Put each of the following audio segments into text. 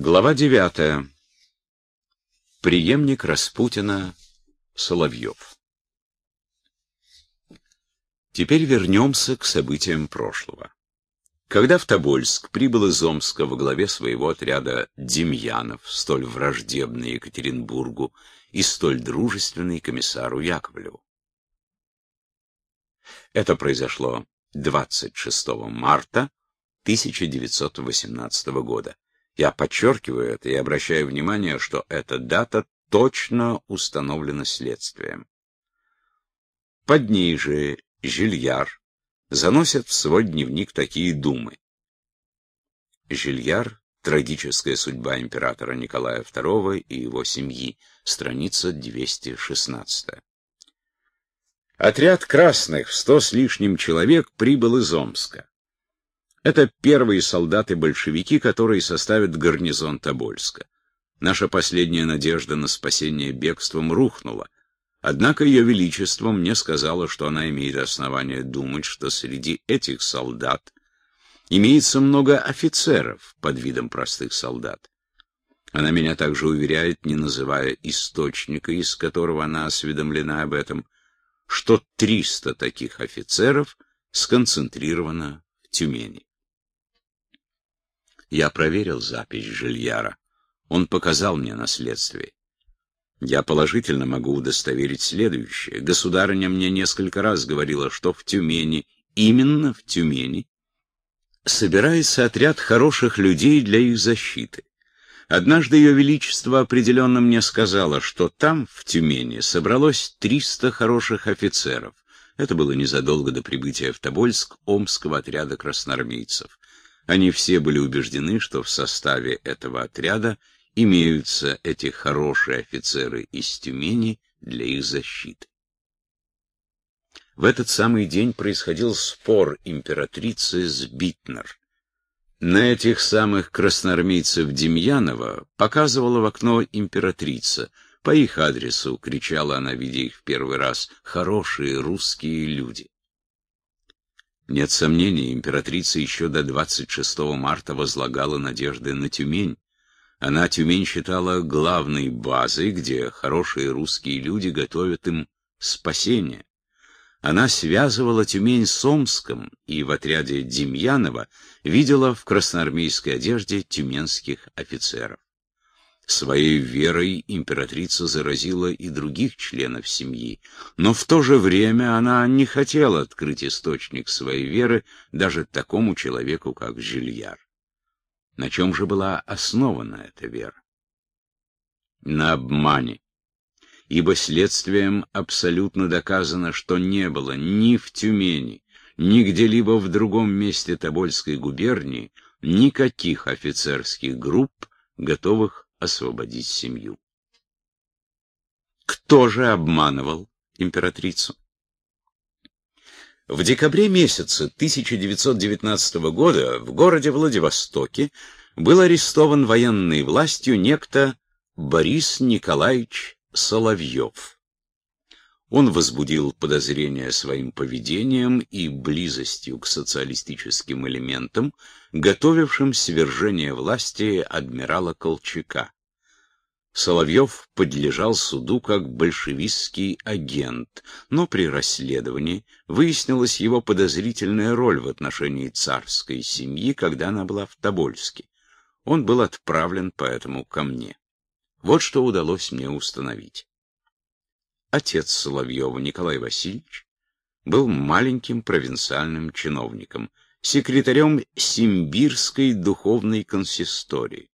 Глава девятая. Приемник Распутина Соловьев. Теперь вернемся к событиям прошлого. Когда в Тобольск прибыл из Омска во главе своего отряда Демьянов, столь враждебный Екатеринбургу и столь дружественный комиссару Яковлеву. Это произошло 26 марта 1918 года. Я подчеркиваю это и обращаю внимание, что эта дата точно установлена следствием. Под ней же Жильяр заносит в свой дневник такие думы. Жильяр Трагическая судьба императора Николая II и его семьи. Страница 216. Отряд красных в сто с лишним человек прибыл из Омска. Это первые солдаты-большевики, которые составят гарнизон Тобольска. Наша последняя надежда на спасение бегством рухнула. Однако Ее Величество мне сказала, что она имеет основание думать, что среди этих солдат имеется много офицеров под видом простых солдат. Она меня также уверяет, не называя источника, из которого она осведомлена об этом, что 300 таких офицеров сконцентрировано в Тюмени. Я проверил запись Жильяра. Он показал мне наследствие. Я положительно могу удостоверить следующее. Государыня мне несколько раз говорила, что в Тюмени, именно в Тюмени, собирается отряд хороших людей для их защиты. Однажды Ее Величество определенно мне сказала, что там, в Тюмени, собралось 300 хороших офицеров. Это было незадолго до прибытия в Тобольск Омского отряда красноармейцев. Они все были убеждены, что в составе этого отряда имеются эти хорошие офицеры из Тюмени для их защиты. В этот самый день происходил спор императрицы с Битнер. На этих самых красноармейцев Демьянова показывала в окно императрица. По их адресу кричала она, видя их в первый раз, «хорошие русские люди». Нет сомнений, императрица еще до 26 марта возлагала надежды на Тюмень. Она Тюмень считала главной базой, где хорошие русские люди готовят им спасение. Она связывала Тюмень с Омском и в отряде Демьянова видела в красноармейской одежде тюменских офицеров. Своей верой императрица заразила и других членов семьи, но в то же время она не хотела открыть источник своей веры даже такому человеку, как Жильяр. На чем же была основана эта вера? На обмане ибо следствием абсолютно доказано, что не было ни в Тюмени, ни где-либо в другом месте Тобольской губернии никаких офицерских групп, готовых освободить семью. Кто же обманывал императрицу? В декабре месяце 1919 года в городе Владивостоке был арестован военной властью некто Борис Николаевич Соловьев. Он возбудил подозрения своим поведением и близостью к социалистическим элементам, готовившим свержение власти адмирала Колчака. Соловьев подлежал суду как большевистский агент, но при расследовании выяснилась его подозрительная роль в отношении царской семьи, когда она была в Тобольске. Он был отправлен поэтому ко мне. Вот что удалось мне установить. Отец Соловьева Николай Васильевич был маленьким провинциальным чиновником, секретарем Симбирской духовной консистории.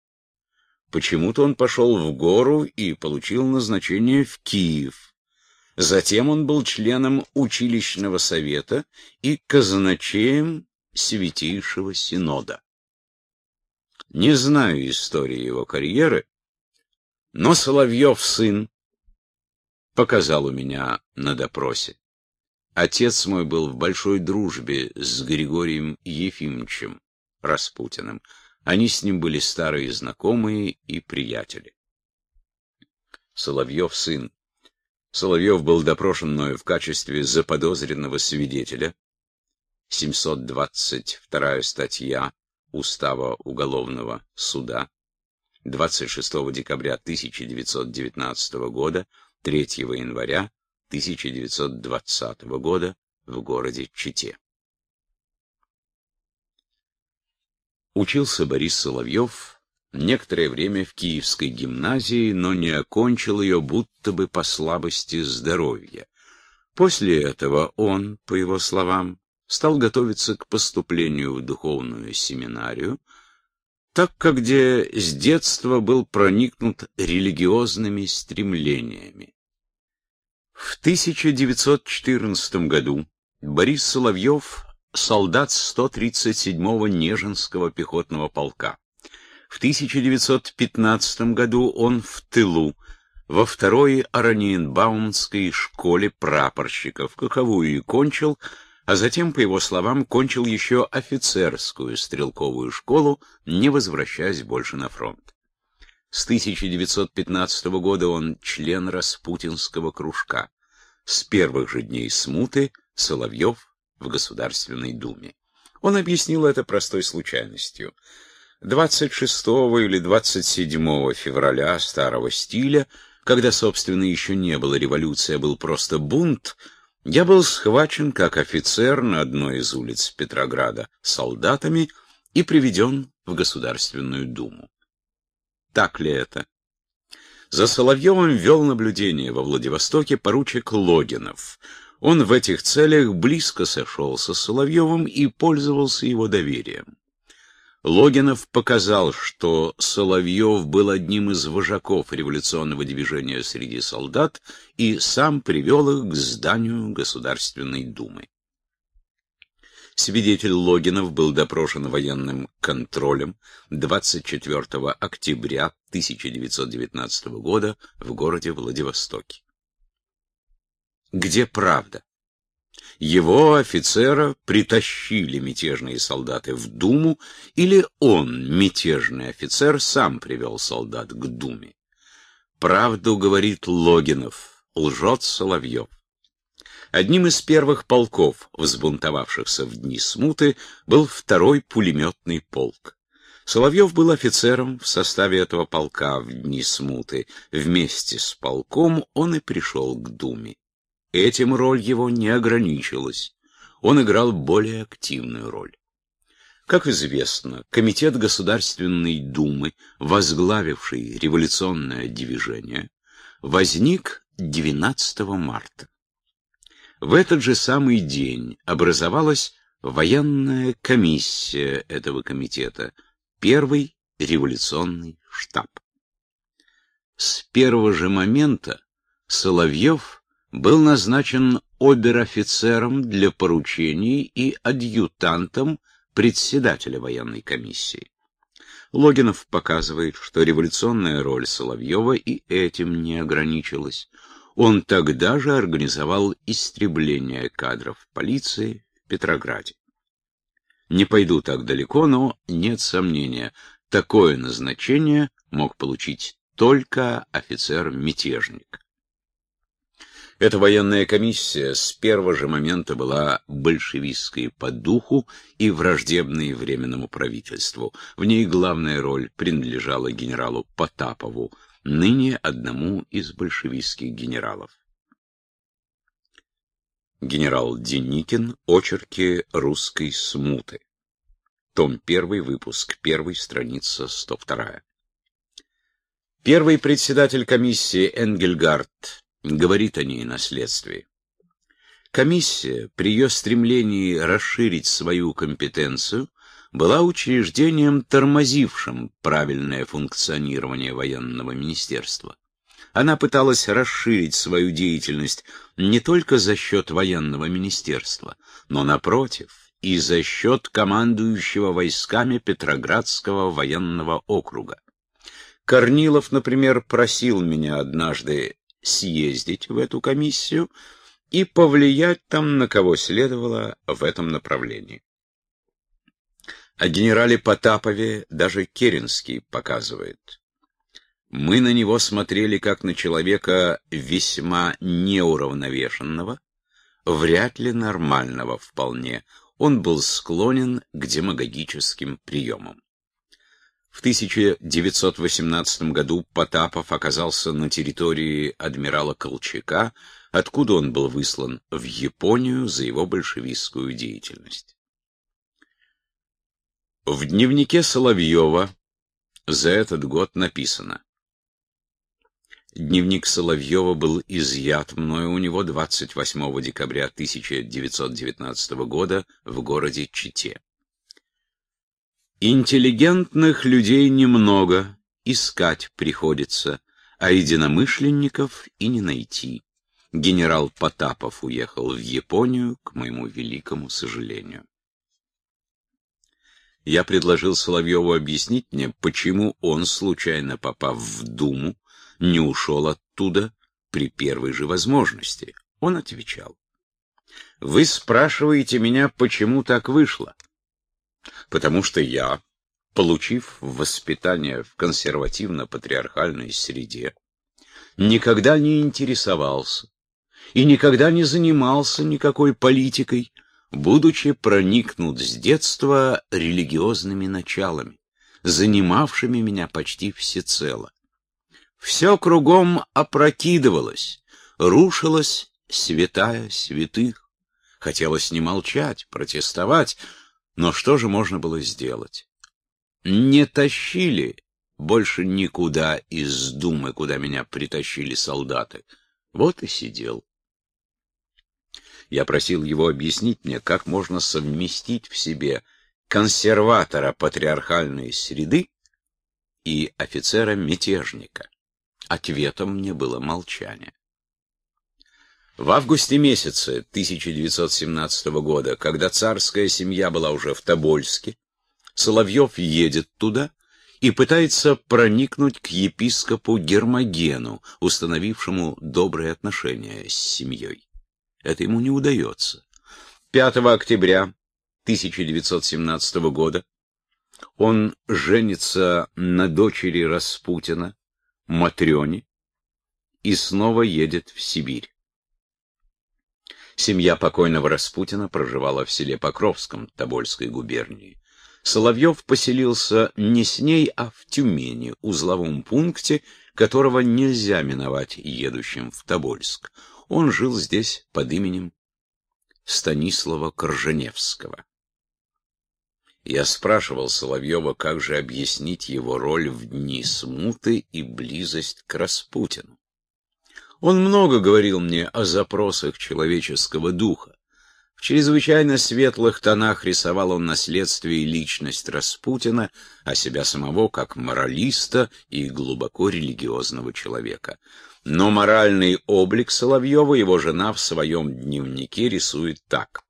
Почему-то он пошел в гору и получил назначение в Киев. Затем он был членом училищного совета и казначеем Святейшего Синода. Не знаю истории его карьеры, но Соловьев сын показал у меня на допросе. Отец мой был в большой дружбе с Григорием Ефимовичем Распутиным. Они с ним были старые знакомые и приятели. Соловьев сын. Соловьев был допрошен мною в качестве заподозренного свидетеля. 722 статья Устава Уголовного суда 26 декабря 1919 года, 3 января 1920 года в городе Чите. Учился Борис Соловьев некоторое время в Киевской гимназии, но не окончил ее будто бы по слабости здоровья. После этого он, по его словам, стал готовиться к поступлению в духовную семинарию, так как где с детства был проникнут религиозными стремлениями. В 1914 году Борис Соловьев солдат 137-го Нежинского пехотного полка. В 1915 году он в тылу, во второй Ораниенбаумской школе прапорщиков, каковую и кончил, а затем, по его словам, кончил еще офицерскую стрелковую школу, не возвращаясь больше на фронт. С 1915 года он член Распутинского кружка. С первых же дней смуты Соловьев в Государственной Думе. Он объяснил это простой случайностью. 26 или 27 февраля старого стиля, когда, собственно, еще не было революции, а был просто бунт, я был схвачен как офицер на одной из улиц Петрограда солдатами и приведен в Государственную Думу. Так ли это? За Соловьевым вел наблюдение во Владивостоке поручик Логинов. Он в этих целях близко сошелся с Соловьевым и пользовался его доверием. Логинов показал, что Соловьев был одним из вожаков революционного движения среди солдат и сам привел их к зданию Государственной Думы. Свидетель Логинов был допрошен военным контролем 24 октября 1919 года в городе Владивостоке. Где правда? Его офицера притащили мятежные солдаты в Думу, или он, мятежный офицер, сам привел солдат к Думе. Правду говорит Логинов, лжет Соловьев. Одним из первых полков, взбунтовавшихся в дни смуты, был второй пулеметный полк. Соловьев был офицером в составе этого полка в дни смуты. Вместе с полком он и пришел к Думе. Этим роль его не ограничилась. Он играл более активную роль. Как известно, Комитет Государственной Думы, возглавивший революционное движение, возник 12 марта. В этот же самый день образовалась военная комиссия этого комитета, первый революционный штаб. С первого же момента Соловьев был назначен обер-офицером для поручений и адъютантом председателя военной комиссии. Логинов показывает, что революционная роль Соловьева и этим не ограничилась. Он тогда же организовал истребление кадров полиции в Петрограде. Не пойду так далеко, но нет сомнения, такое назначение мог получить только офицер-мятежник. Эта военная комиссия с первого же момента была большевистской по духу и враждебной Временному правительству. В ней главная роль принадлежала генералу Потапову, ныне одному из большевистских генералов. Генерал Деникин. Очерки русской смуты. Том 1, выпуск 1, страница 102. Первый председатель комиссии Энгельгард говорит о ней на следствии. Комиссия при ее стремлении расширить свою компетенцию была учреждением, тормозившим правильное функционирование военного министерства. Она пыталась расширить свою деятельность не только за счет военного министерства, но, напротив, и за счет командующего войсками Петроградского военного округа. Корнилов, например, просил меня однажды съездить в эту комиссию и повлиять там, на кого следовало в этом направлении. О генерале Потапове даже Керенский показывает. Мы на него смотрели как на человека весьма неуравновешенного, вряд ли нормального вполне. Он был склонен к демагогическим приемам. В 1918 году Потапов оказался на территории адмирала Колчака, откуда он был выслан в Японию за его большевистскую деятельность. В дневнике Соловьева за этот год написано. Дневник Соловьева был изъят мною у него 28 декабря 1919 года в городе Чите. Интеллигентных людей немного, искать приходится, а единомышленников и не найти. Генерал Потапов уехал в Японию, к моему великому сожалению. Я предложил Соловьеву объяснить мне, почему он, случайно попав в Думу, не ушел оттуда при первой же возможности. Он отвечал. Вы спрашиваете меня, почему так вышло? Потому что я, получив воспитание в консервативно-патриархальной среде, никогда не интересовался и никогда не занимался никакой политикой, будучи проникнут с детства религиозными началами, занимавшими меня почти всецело. Все кругом опрокидывалось, рушилась святая святых. Хотелось не молчать, протестовать, но что же можно было сделать? Не тащили больше никуда из Думы, куда меня притащили солдаты. Вот и сидел. Я просил его объяснить мне, как можно совместить в себе консерватора патриархальной среды и офицера-мятежника. Ответом мне было молчание. В августе месяце 1917 года, когда царская семья была уже в Тобольске, Соловьев едет туда и пытается проникнуть к епископу Гермогену, установившему добрые отношения с семьей. Это ему не удается. 5 октября 1917 года он женится на дочери Распутина, Матрёне и снова едет в Сибирь. Семья покойного Распутина проживала в селе Покровском Тобольской губернии. Соловьев поселился не с ней, а в Тюмени, узловом пункте, которого нельзя миновать едущим в Тобольск. Он жил здесь под именем Станислава Корженевского. Я спрашивал Соловьева, как же объяснить его роль в дни смуты и близость к Распутину. Он много говорил мне о запросах человеческого духа. В чрезвычайно светлых тонах рисовал он наследствие и личность Распутина, а себя самого как моралиста и глубоко религиозного человека. Но моральный облик Соловьева его жена в своем дневнике рисует так.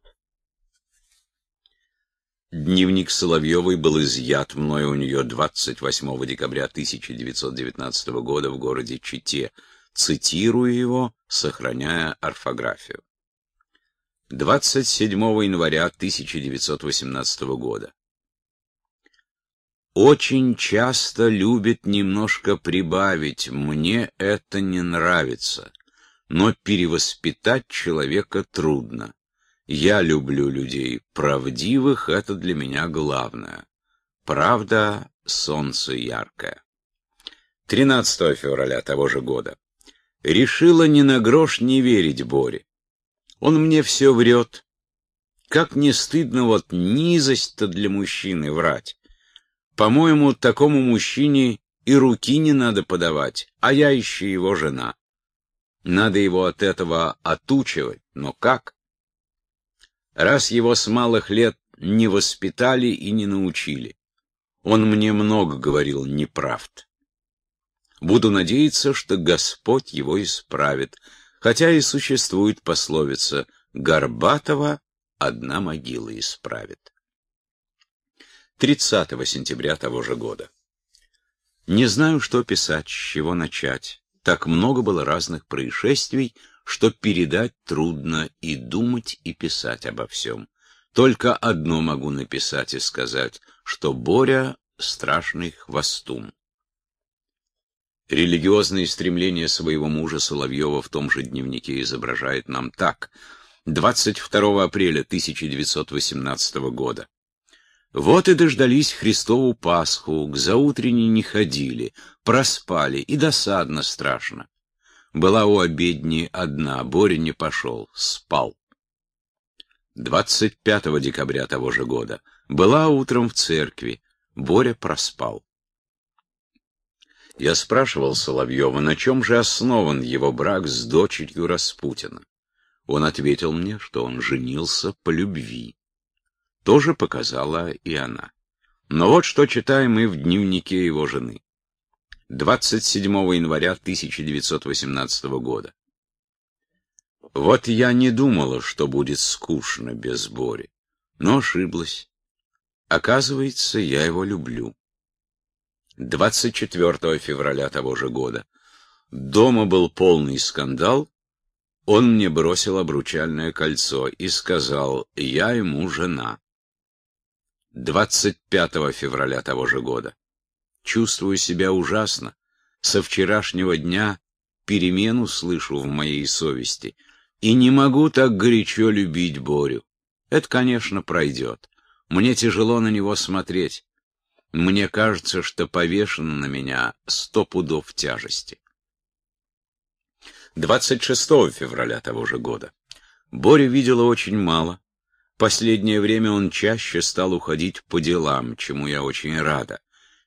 Дневник Соловьевой был изъят мной у нее 28 декабря 1919 года в городе Чите. Цитирую его, сохраняя орфографию. 27 января 1918 года. Очень часто любит немножко прибавить, мне это не нравится, но перевоспитать человека трудно. Я люблю людей правдивых, это для меня главное. Правда, солнце яркое. 13 февраля того же года. Решила ни на грош не верить Боре. Он мне все врет. Как не стыдно вот низость-то для мужчины врать. По-моему, такому мужчине и руки не надо подавать, а я еще его жена. Надо его от этого отучивать, но как? раз его с малых лет не воспитали и не научили. Он мне много говорил неправд. Буду надеяться, что Господь его исправит, хотя и существует пословица «Горбатого одна могила исправит». 30 сентября того же года. Не знаю, что писать, с чего начать. Так много было разных происшествий, что передать трудно и думать, и писать обо всем. Только одно могу написать и сказать, что Боря — страшный хвостун. Религиозные стремления своего мужа Соловьева в том же дневнике изображает нам так. 22 апреля 1918 года. Вот и дождались Христову Пасху, к заутренней не ходили, проспали, и досадно страшно. Была у обедни одна, Боря не пошел, спал. 25 декабря того же года была утром в церкви, Боря проспал. Я спрашивал Соловьева, на чем же основан его брак с дочерью Распутина. Он ответил мне, что он женился по любви. Тоже показала и она. Но вот что читаем мы в дневнике его жены. 27 января 1918 года. Вот я не думала, что будет скучно без Бори, но ошиблась. Оказывается, я его люблю. 24 февраля того же года. Дома был полный скандал. Он мне бросил обручальное кольцо и сказал, я ему жена. 25 февраля того же года. Чувствую себя ужасно. Со вчерашнего дня перемену слышу в моей совести. И не могу так горячо любить Борю. Это, конечно, пройдет. Мне тяжело на него смотреть. Мне кажется, что повешено на меня сто пудов тяжести. 26 февраля того же года. Боря видела очень мало. Последнее время он чаще стал уходить по делам, чему я очень рада.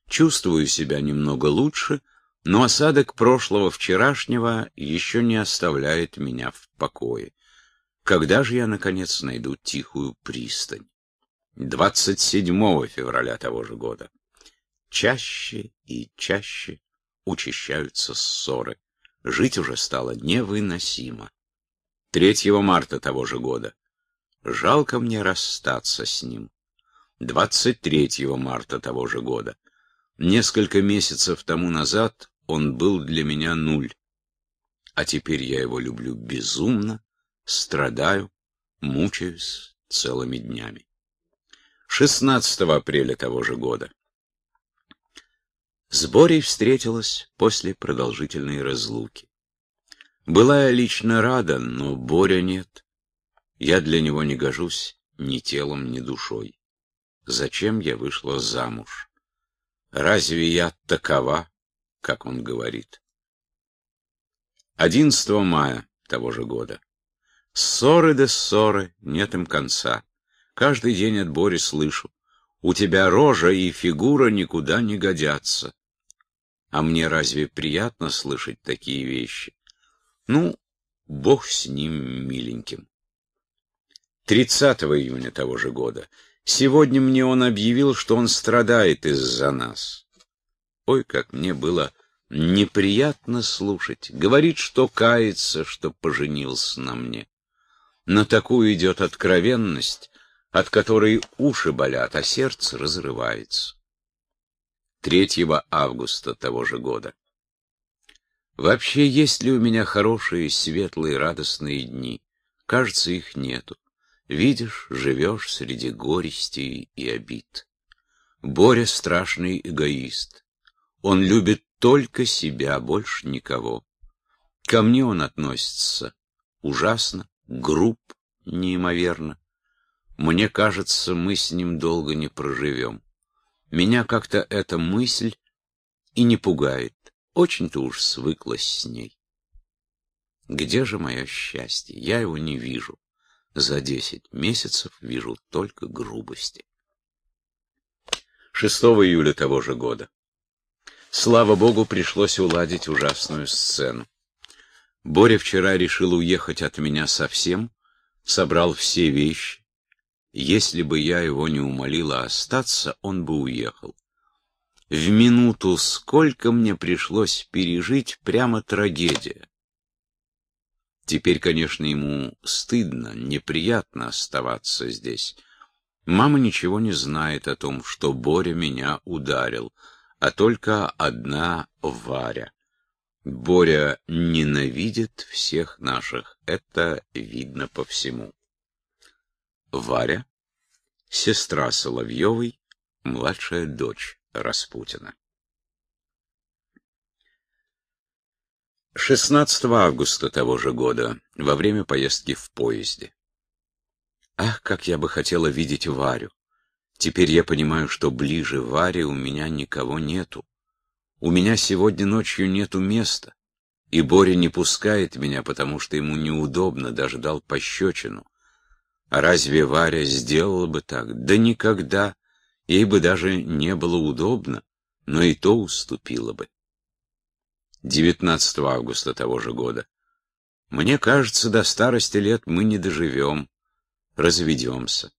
Чувствую себя немного лучше, но осадок прошлого вчерашнего еще не оставляет меня в покое. Когда же я, наконец, найду тихую пристань? 27 февраля того же года. Чаще и чаще учащаются ссоры. Жить уже стало невыносимо. 3 марта того же года. Жалко мне расстаться с ним. 23 марта того же года. Несколько месяцев тому назад он был для меня нуль. А теперь я его люблю безумно, страдаю, мучаюсь целыми днями. 16 апреля того же года. С Борей встретилась после продолжительной разлуки. Была я лично рада, но Боря нет. Я для него не гожусь ни телом, ни душой. Зачем я вышла замуж? Разве я такова, как он говорит? 11 мая того же года. Ссоры да ссоры, нет им конца. Каждый день от Бори слышу. У тебя рожа и фигура никуда не годятся. А мне разве приятно слышать такие вещи? Ну, бог с ним, миленьким. 30 июня того же года. Сегодня мне он объявил, что он страдает из-за нас. Ой, как мне было неприятно слушать. Говорит, что кается, что поженился на мне. На такую идет откровенность, от которой уши болят, а сердце разрывается. 3 августа того же года. Вообще, есть ли у меня хорошие, светлые, радостные дни? Кажется, их нету. Видишь, живешь среди горестей и обид. Боря — страшный эгоист. Он любит только себя, больше никого. Ко мне он относится ужасно, груб, неимоверно. Мне кажется, мы с ним долго не проживем. Меня как-то эта мысль и не пугает. Очень-то уж свыклась с ней. Где же мое счастье? Я его не вижу. За десять месяцев вижу только грубости. 6 июля того же года. Слава богу, пришлось уладить ужасную сцену. Боря вчера решил уехать от меня совсем, собрал все вещи, если бы я его не умолила остаться, он бы уехал. В минуту сколько мне пришлось пережить, прямо трагедия. Теперь, конечно, ему стыдно, неприятно оставаться здесь. Мама ничего не знает о том, что Боря меня ударил, а только одна Варя. Боря ненавидит всех наших, это видно по всему. Варя, сестра Соловьевой, младшая дочь Распутина. 16 августа того же года, во время поездки в поезде. Ах, как я бы хотела видеть Варю! Теперь я понимаю, что ближе Варе у меня никого нету. У меня сегодня ночью нету места, и Боря не пускает меня, потому что ему неудобно, даже дал пощечину. А разве Варя сделала бы так? Да никогда. Ей бы даже не было удобно, но и то уступила бы. 19 августа того же года. Мне кажется, до старости лет мы не доживем, разведемся.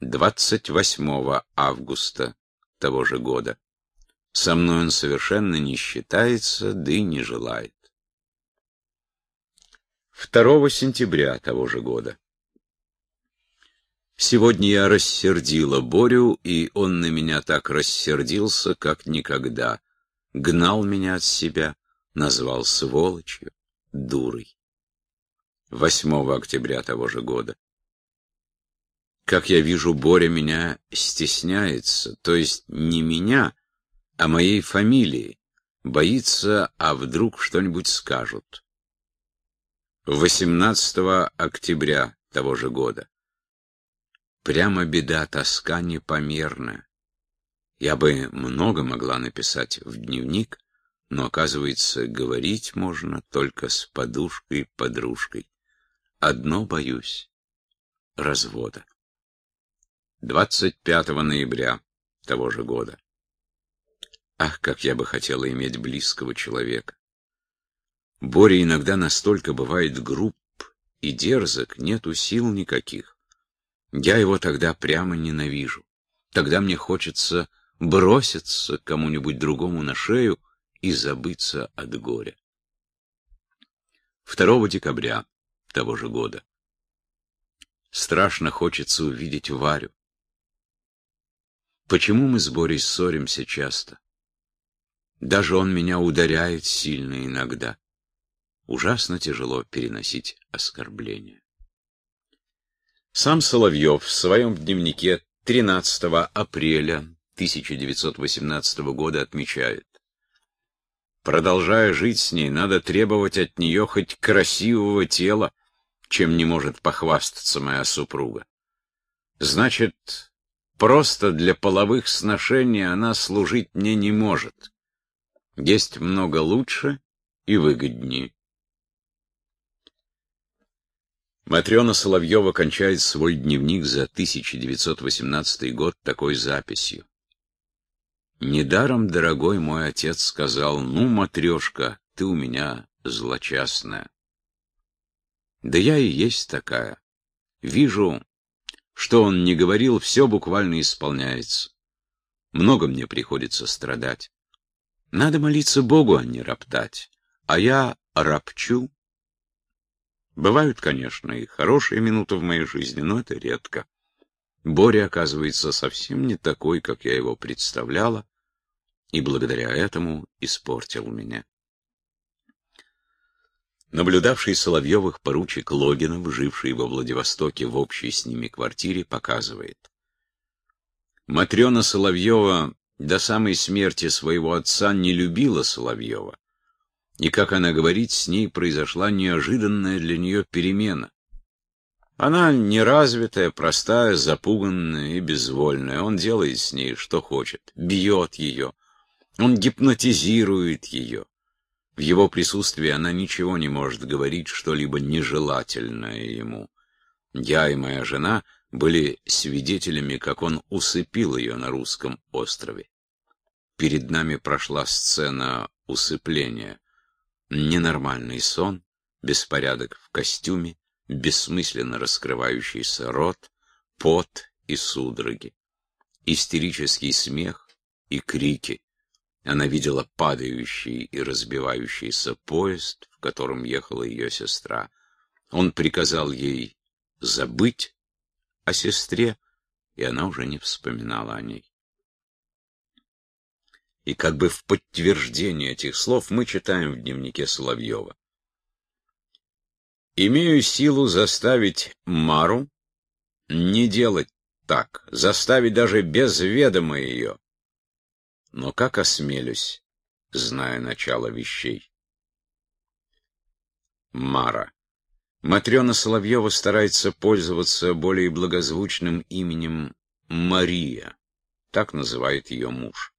28 августа того же года. Со мной он совершенно не считается, да и не желает. 2 сентября того же года. Сегодня я рассердила Борю, и он на меня так рассердился, как никогда. Гнал меня от себя, назвал сволочью, дурой. 8 октября того же года. Как я вижу, Боря меня стесняется, то есть не меня, а моей фамилии, боится, а вдруг что-нибудь скажут. 18 октября того же года. Прямо беда, тоска непомерная. Я бы много могла написать в дневник, но, оказывается, говорить можно только с подушкой-подружкой. Одно боюсь — развода. 25 ноября того же года. Ах, как я бы хотела иметь близкого человека. Боря иногда настолько бывает груб и дерзок, нету сил никаких. Я его тогда прямо ненавижу. Тогда мне хочется броситься кому-нибудь другому на шею и забыться от горя. 2 декабря того же года. Страшно хочется увидеть Варю. Почему мы с Борей ссоримся часто? Даже он меня ударяет сильно иногда. Ужасно тяжело переносить оскорбления. Сам Соловьев в своем дневнике 13 апреля 1918 года отмечает. Продолжая жить с ней, надо требовать от нее хоть красивого тела, чем не может похвастаться моя супруга. Значит, просто для половых сношений она служить мне не может. Есть много лучше и выгоднее. Матрена Соловьева кончает свой дневник за 1918 год такой записью. «Недаром, дорогой мой отец, сказал, ну, матрешка, ты у меня злочастная». Да я и есть такая. Вижу, что он не говорил, все буквально исполняется. Много мне приходится страдать. Надо молиться Богу, а не роптать. А я ропчу Бывают, конечно, и хорошие минуты в моей жизни, но это редко. Боря, оказывается, совсем не такой, как я его представляла, и благодаря этому испортил меня. Наблюдавший Соловьевых поручик Логинов, живший во Владивостоке в общей с ними квартире, показывает. Матрена Соловьева до самой смерти своего отца не любила Соловьева, и, как она говорит, с ней произошла неожиданная для нее перемена. Она неразвитая, простая, запуганная и безвольная. Он делает с ней, что хочет, бьет ее. Он гипнотизирует ее. В его присутствии она ничего не может говорить, что-либо нежелательное ему. Я и моя жена были свидетелями, как он усыпил ее на русском острове. Перед нами прошла сцена усыпления. Ненормальный сон, беспорядок в костюме, бессмысленно раскрывающийся рот, пот и судороги, истерический смех и крики. Она видела падающий и разбивающийся поезд, в котором ехала ее сестра. Он приказал ей забыть о сестре, и она уже не вспоминала о ней. И как бы в подтверждение этих слов мы читаем в дневнике Соловьева. «Имею силу заставить Мару не делать так, заставить даже без ведома ее. Но как осмелюсь, зная начало вещей?» Мара. Матрена Соловьева старается пользоваться более благозвучным именем Мария, так называет ее муж.